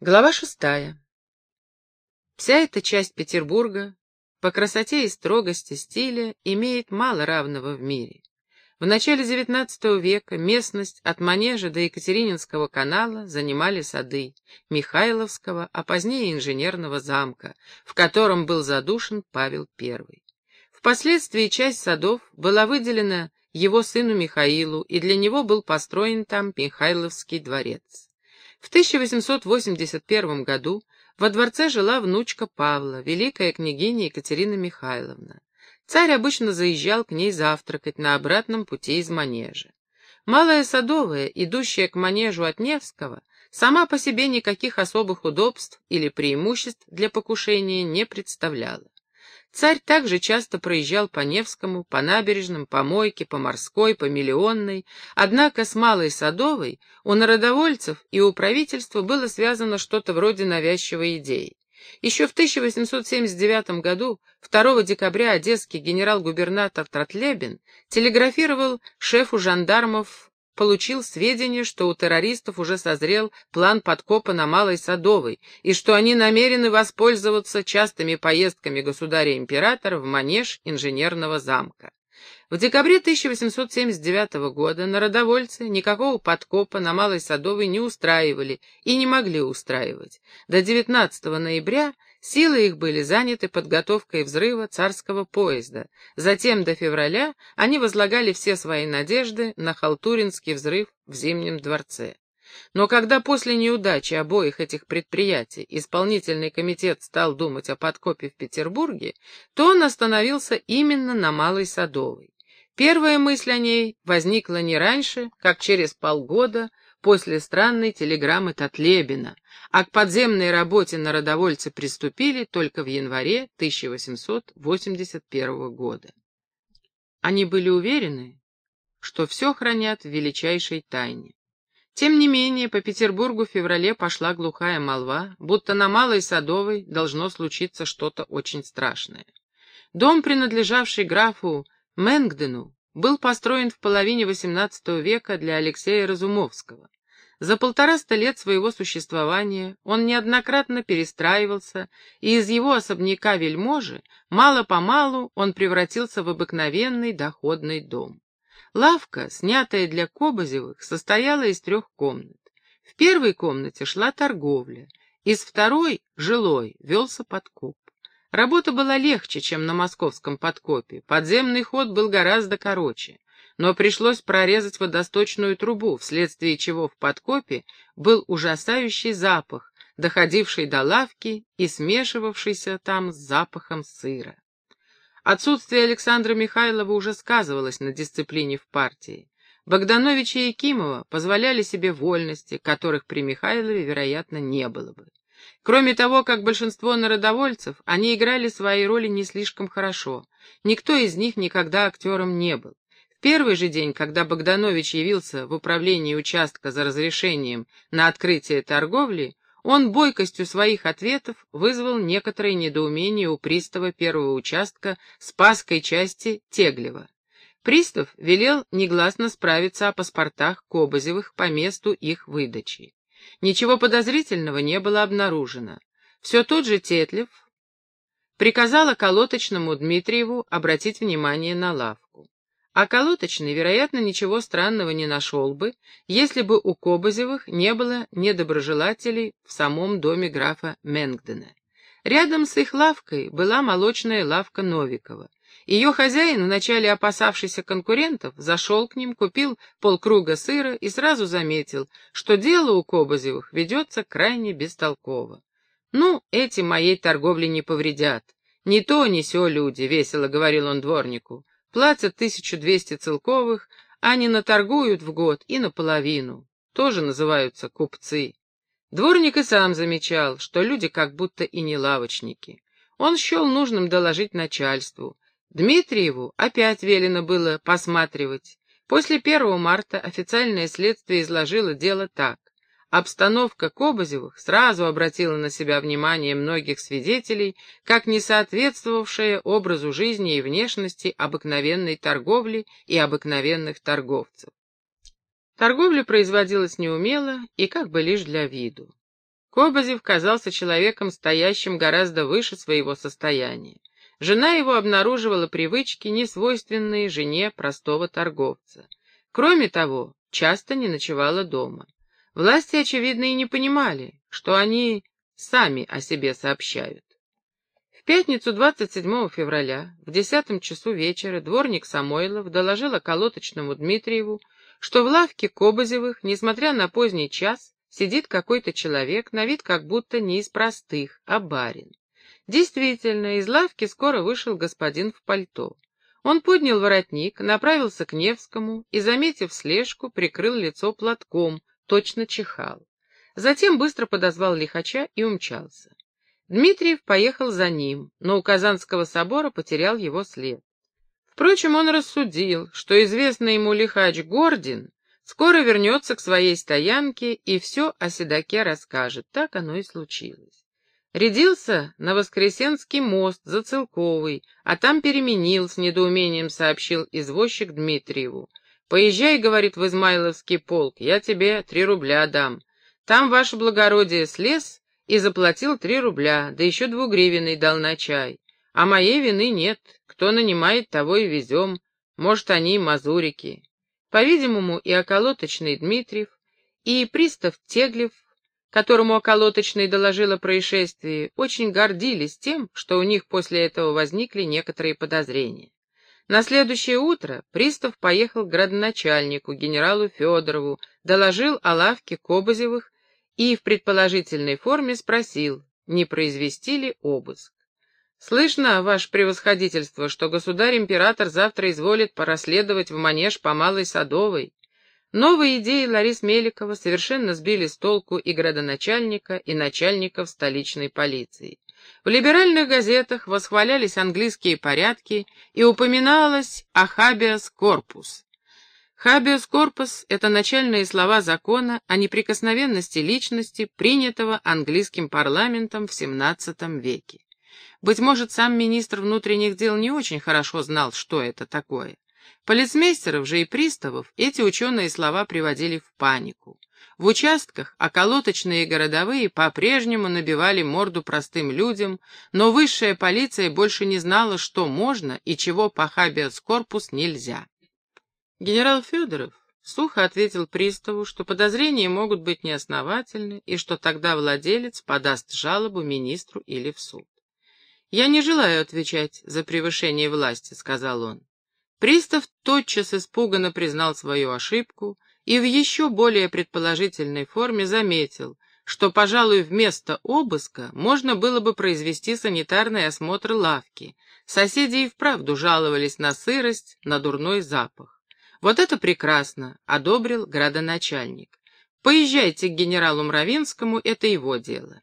Глава шестая. Вся эта часть Петербурга по красоте и строгости стиля имеет мало равного в мире. В начале XIX века местность от Манежа до Екатерининского канала занимали сады Михайловского, а позднее инженерного замка, в котором был задушен Павел I. Впоследствии часть садов была выделена его сыну Михаилу, и для него был построен там Михайловский дворец. В 1881 году во дворце жила внучка Павла, великая княгиня Екатерина Михайловна. Царь обычно заезжал к ней завтракать на обратном пути из Манежа. Малая Садовая, идущая к Манежу от Невского, сама по себе никаких особых удобств или преимуществ для покушения не представляла. Царь также часто проезжал по Невскому, по набережным, по Мойке, по Морской, по Миллионной, однако с Малой Садовой у народовольцев и у правительства было связано что-то вроде навязчивой идеи. Еще в 1879 году, 2 декабря, одесский генерал-губернатор Тратлебин телеграфировал шефу жандармов получил сведения, что у террористов уже созрел план подкопа на Малой Садовой, и что они намерены воспользоваться частыми поездками государя-императора в манеж инженерного замка. В декабре 1879 года народовольцы никакого подкопа на Малой Садовой не устраивали и не могли устраивать. До 19 ноября Силы их были заняты подготовкой взрыва царского поезда. Затем до февраля они возлагали все свои надежды на халтуринский взрыв в Зимнем дворце. Но когда после неудачи обоих этих предприятий исполнительный комитет стал думать о подкопе в Петербурге, то он остановился именно на Малой Садовой. Первая мысль о ней возникла не раньше, как через полгода после странной телеграммы Татлебина, а к подземной работе народовольцы приступили только в январе 1881 года. Они были уверены, что все хранят в величайшей тайне. Тем не менее, по Петербургу в феврале пошла глухая молва, будто на Малой Садовой должно случиться что-то очень страшное. Дом, принадлежавший графу Мэнгдену, был построен в половине XVIII века для Алексея Разумовского. За полтораста лет своего существования он неоднократно перестраивался, и из его особняка вельможи мало-помалу он превратился в обыкновенный доходный дом. Лавка, снятая для Кобозевых, состояла из трех комнат. В первой комнате шла торговля, из второй, жилой, велся подкоп. Работа была легче, чем на московском подкопе, подземный ход был гораздо короче но пришлось прорезать водосточную трубу, вследствие чего в подкопе был ужасающий запах, доходивший до лавки и смешивавшийся там с запахом сыра. Отсутствие Александра Михайлова уже сказывалось на дисциплине в партии. Богданович и Якимова позволяли себе вольности, которых при Михайлове, вероятно, не было бы. Кроме того, как большинство народовольцев, они играли свои роли не слишком хорошо. Никто из них никогда актером не был первый же день, когда Богданович явился в управлении участка за разрешением на открытие торговли, он бойкостью своих ответов вызвал некоторое недоумение у пристава первого участка Спасской части Теглева. Пристав велел негласно справиться о паспортах Кобозевых по месту их выдачи. Ничего подозрительного не было обнаружено. Все тот же Тетлев приказал околоточному Дмитриеву обратить внимание на лавку. А колоточный, вероятно, ничего странного не нашел бы, если бы у Кобозевых не было недоброжелателей в самом доме графа Менгдена. Рядом с их лавкой была молочная лавка Новикова. Ее хозяин, вначале опасавшийся конкурентов, зашел к ним, купил полкруга сыра и сразу заметил, что дело у Кобозевых ведется крайне бестолково. «Ну, эти моей торговли не повредят. Не то, не сё люди», — весело говорил он дворнику платят 1200 целковых, а не наторгуют в год и наполовину. Тоже называются купцы. Дворник и сам замечал, что люди как будто и не лавочники. Он счел нужным доложить начальству. Дмитриеву опять велено было посматривать. После 1 марта официальное следствие изложило дело так. Обстановка Кобозевых сразу обратила на себя внимание многих свидетелей, как не соответствовавшая образу жизни и внешности обыкновенной торговли и обыкновенных торговцев. Торговля производилась неумело и как бы лишь для виду. Кобазев казался человеком, стоящим гораздо выше своего состояния. Жена его обнаруживала привычки, несвойственные жене простого торговца. Кроме того, часто не ночевала дома. Власти, очевидно, и не понимали, что они сами о себе сообщают. В пятницу 27 февраля в десятом часу вечера дворник Самойлов доложил околоточному Дмитриеву, что в лавке Кобазевых, несмотря на поздний час, сидит какой-то человек, на вид как будто не из простых, а барин. Действительно, из лавки скоро вышел господин в пальто. Он поднял воротник, направился к Невскому и, заметив слежку, прикрыл лицо платком, точно чихал. Затем быстро подозвал лихача и умчался. Дмитриев поехал за ним, но у Казанского собора потерял его след. Впрочем, он рассудил, что известный ему лихач Гордин скоро вернется к своей стоянке и все о седаке расскажет. Так оно и случилось. Рядился на Воскресенский мост за Целковый, а там переменил, с недоумением сообщил извозчик Дмитриеву. «Поезжай, — говорит, — в Измайловский полк, я тебе три рубля дам. Там, ваше благородие, слез и заплатил три рубля, да еще двугривенный дал на чай. А моей вины нет, кто нанимает, того и везем. Может, они мазурики». По-видимому, и околоточный Дмитриев, и пристав Теглев, которому околоточный доложил о происшествии, очень гордились тем, что у них после этого возникли некоторые подозрения. На следующее утро пристав поехал к градоначальнику, генералу Федорову, доложил о лавке Кобозевых и в предположительной форме спросил, не произвести ли обыск. «Слышно, ваше превосходительство, что государь-император завтра изволит порасследовать в манеж по Малой Садовой?» Новые идеи Ларис Меликова совершенно сбили с толку и градоначальника, и начальников столичной полиции. В либеральных газетах восхвалялись английские порядки и упоминалось о «хабиас корпус». «Хабиас корпус» — это начальные слова закона о неприкосновенности личности, принятого английским парламентом в XVII веке. Быть может, сам министр внутренних дел не очень хорошо знал, что это такое. Полицмейстеров же и приставов эти ученые слова приводили в панику. В участках околоточные городовые по-прежнему набивали морду простым людям, но высшая полиция больше не знала, что можно и чего по хабиас корпус нельзя. Генерал Федоров сухо ответил приставу, что подозрения могут быть неосновательны и что тогда владелец подаст жалобу министру или в суд. «Я не желаю отвечать за превышение власти», — сказал он. Пристав тотчас испуганно признал свою ошибку и в еще более предположительной форме заметил, что, пожалуй, вместо обыска можно было бы произвести санитарный осмотр лавки. Соседи и вправду жаловались на сырость, на дурной запах. Вот это прекрасно, одобрил градоначальник. Поезжайте к генералу Мравинскому, это его дело.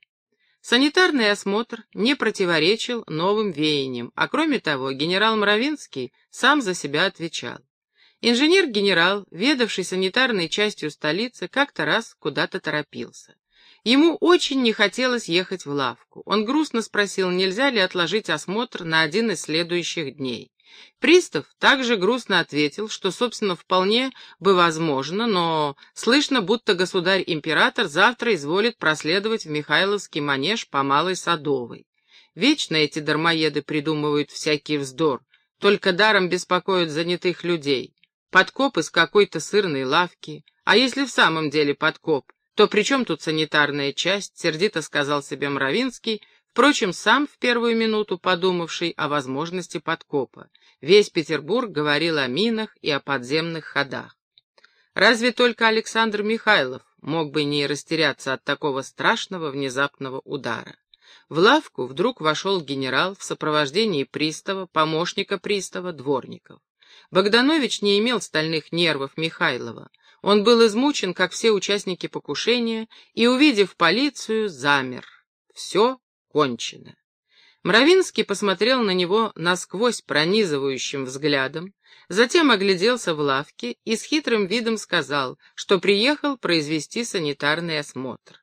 Санитарный осмотр не противоречил новым веяниям, а кроме того, генерал Мравинский сам за себя отвечал. Инженер-генерал, ведавший санитарной частью столицы, как-то раз куда-то торопился. Ему очень не хотелось ехать в лавку. Он грустно спросил, нельзя ли отложить осмотр на один из следующих дней. Пристав также грустно ответил, что, собственно, вполне бы возможно, но слышно, будто государь-император завтра изволит проследовать в Михайловский манеж по Малой Садовой. Вечно эти дармоеды придумывают всякий вздор, только даром беспокоят занятых людей. Подкоп из какой-то сырной лавки. А если в самом деле подкоп, то при чем тут санитарная часть, сердито сказал себе Мравинский, впрочем, сам в первую минуту подумавший о возможности подкопа. Весь Петербург говорил о минах и о подземных ходах. Разве только Александр Михайлов мог бы не растеряться от такого страшного внезапного удара. В лавку вдруг вошел генерал в сопровождении пристава, помощника пристава, дворников. Богданович не имел стальных нервов Михайлова. Он был измучен, как все участники покушения, и, увидев полицию, замер. Все кончено. Мравинский посмотрел на него насквозь пронизывающим взглядом, затем огляделся в лавке и с хитрым видом сказал, что приехал произвести санитарный осмотр.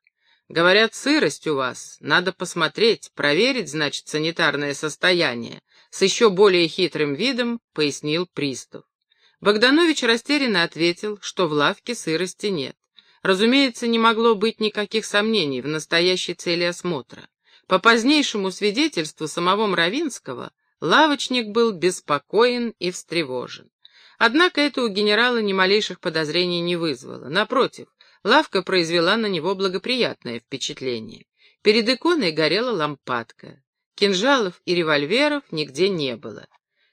«Говорят, сырость у вас. Надо посмотреть, проверить, значит, санитарное состояние», с еще более хитрым видом пояснил пристав. Богданович растерянно ответил, что в лавке сырости нет. Разумеется, не могло быть никаких сомнений в настоящей цели осмотра. По позднейшему свидетельству самого Мравинского, лавочник был беспокоен и встревожен. Однако это у генерала ни малейших подозрений не вызвало. Напротив, лавка произвела на него благоприятное впечатление. Перед иконой горела лампадка. Кинжалов и револьверов нигде не было.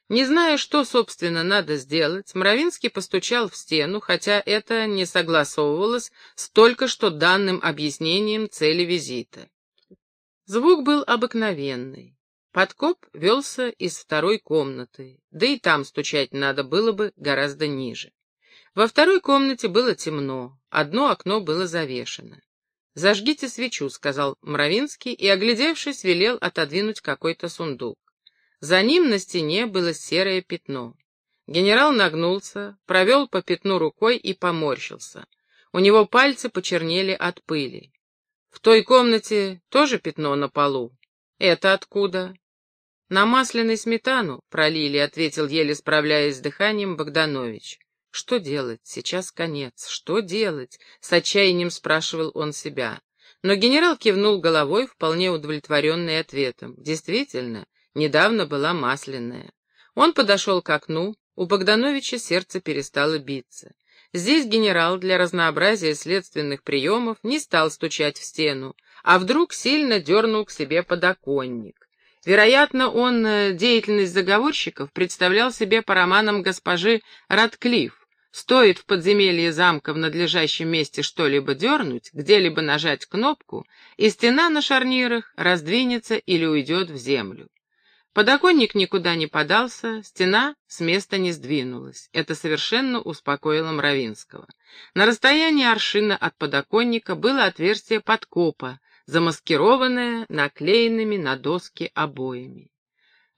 Не зная, что, собственно, надо сделать, Мравинский постучал в стену, хотя это не согласовывалось с только что данным объяснением цели визита. Звук был обыкновенный. Подкоп велся из второй комнаты, да и там стучать надо было бы гораздо ниже. Во второй комнате было темно, одно окно было завешено. «Зажгите свечу», — сказал Мравинский и, оглядевшись, велел отодвинуть какой-то сундук. За ним на стене было серое пятно. Генерал нагнулся, провел по пятну рукой и поморщился. У него пальцы почернели от пыли. В той комнате тоже пятно на полу. Это откуда? На масляной сметану пролили, ответил, еле справляясь с дыханием, Богданович. Что делать? Сейчас конец. Что делать? С отчаянием спрашивал он себя. Но генерал кивнул головой, вполне удовлетворенный ответом. Действительно, Недавно была масляная. Он подошел к окну, у Богдановича сердце перестало биться. Здесь генерал для разнообразия следственных приемов не стал стучать в стену, а вдруг сильно дернул к себе подоконник. Вероятно, он э, деятельность заговорщиков представлял себе по романам госпожи Радклифф. Стоит в подземелье замка в надлежащем месте что-либо дернуть, где-либо нажать кнопку, и стена на шарнирах раздвинется или уйдет в землю. Подоконник никуда не подался, стена с места не сдвинулась. Это совершенно успокоило Мравинского. На расстоянии аршина от подоконника было отверстие подкопа, замаскированное наклеенными на доски обоями.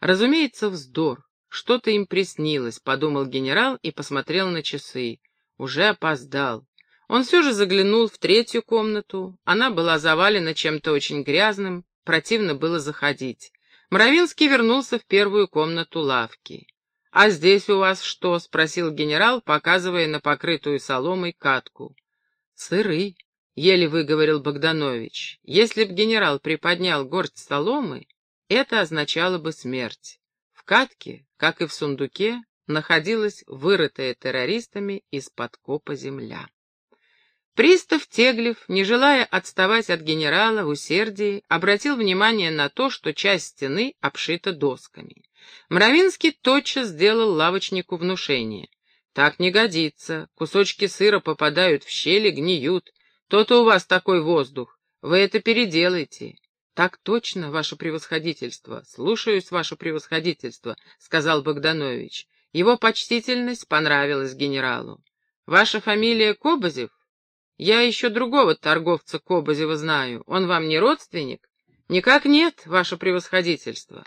Разумеется, вздор. Что-то им приснилось, подумал генерал и посмотрел на часы. Уже опоздал. Он все же заглянул в третью комнату. Она была завалена чем-то очень грязным, противно было заходить. Мравинский вернулся в первую комнату лавки. «А здесь у вас что?» — спросил генерал, показывая на покрытую соломой катку. «Сыры», — еле выговорил Богданович. «Если б генерал приподнял горсть соломы, это означало бы смерть. Катке, как и в сундуке, находилась вырытая террористами из-под копа земля. Пристав Теглев, не желая отставать от генерала в усердии, обратил внимание на то, что часть стены обшита досками. Мравинский тотчас сделал лавочнику внушение. «Так не годится. Кусочки сыра попадают в щели, гниют. То-то у вас такой воздух. Вы это переделайте». «Так точно, ваше превосходительство. Слушаюсь, ваше превосходительство», — сказал Богданович. Его почтительность понравилась генералу. «Ваша фамилия Кобозев?» Я еще другого торговца Кобозева знаю. Он вам не родственник? Никак нет, ваше превосходительство.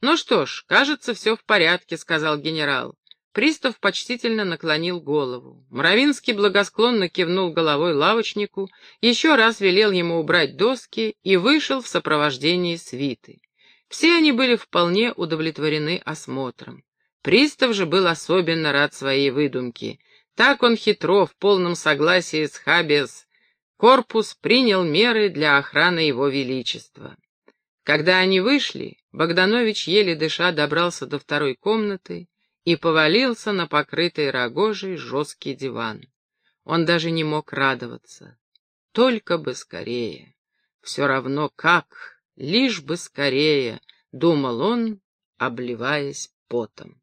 Ну что ж, кажется, все в порядке, сказал генерал. Пристав почтительно наклонил голову. Мравинский благосклонно кивнул головой лавочнику, еще раз велел ему убрать доски и вышел в сопровождении свиты. Все они были вполне удовлетворены осмотром. Пристав же был особенно рад своей выдумке. Так он хитро, в полном согласии с Хабиас, корпус принял меры для охраны его величества. Когда они вышли, Богданович, еле дыша, добрался до второй комнаты и повалился на покрытый рогожей жесткий диван. Он даже не мог радоваться. Только бы скорее. Все равно как, лишь бы скорее, думал он, обливаясь потом.